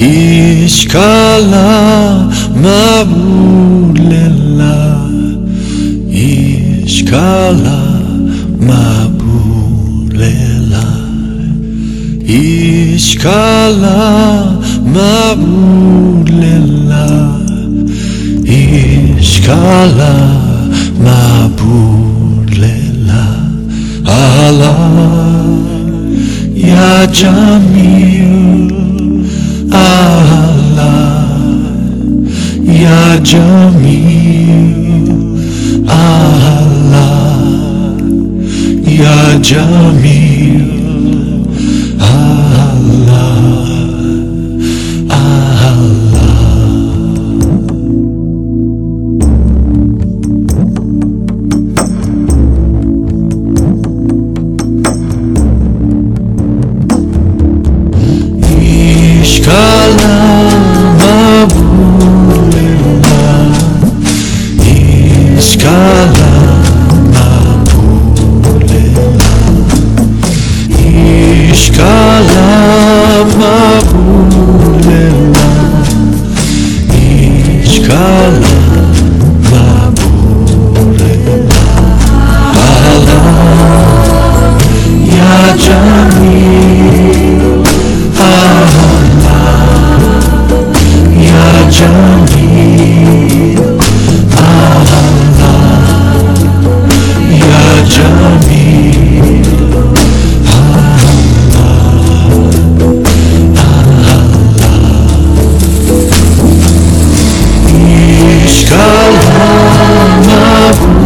Ishkala mabulela Ishkala mabulela Ishkala mabulela Ishkala mabulela Allah Ya Jamil Jamil Allah Ya Jamil Ishkala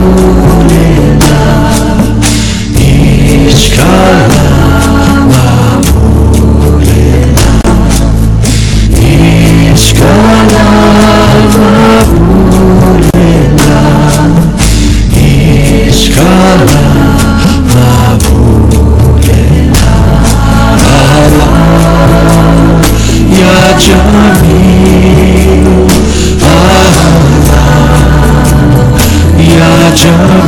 mabulena Ya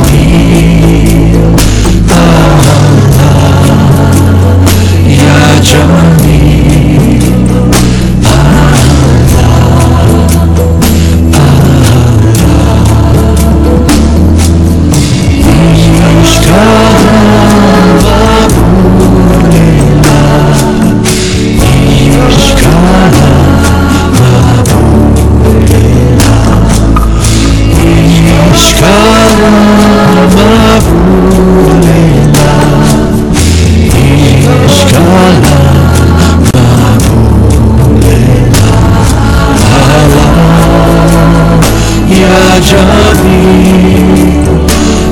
Ya Jamil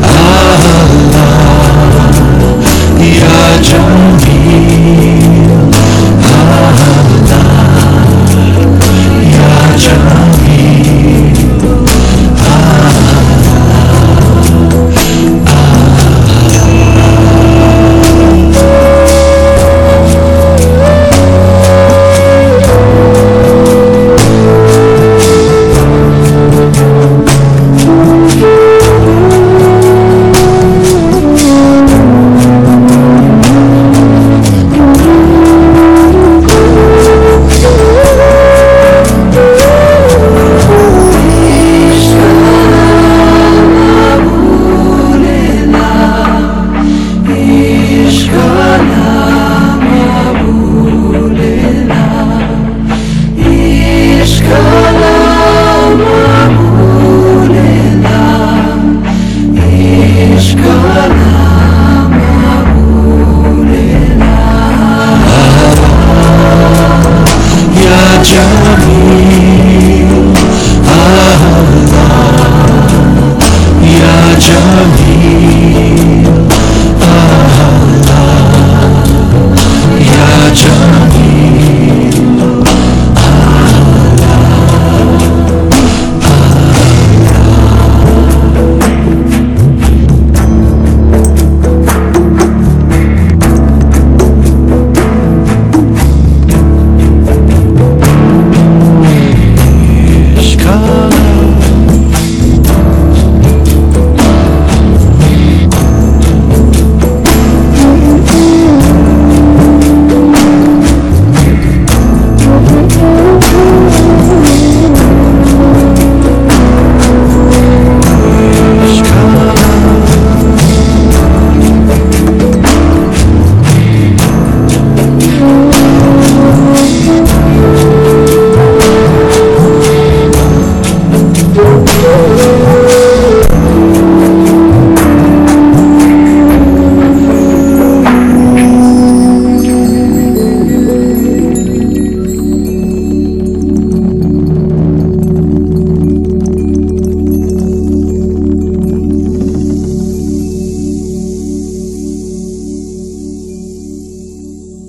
ah, ah, ah.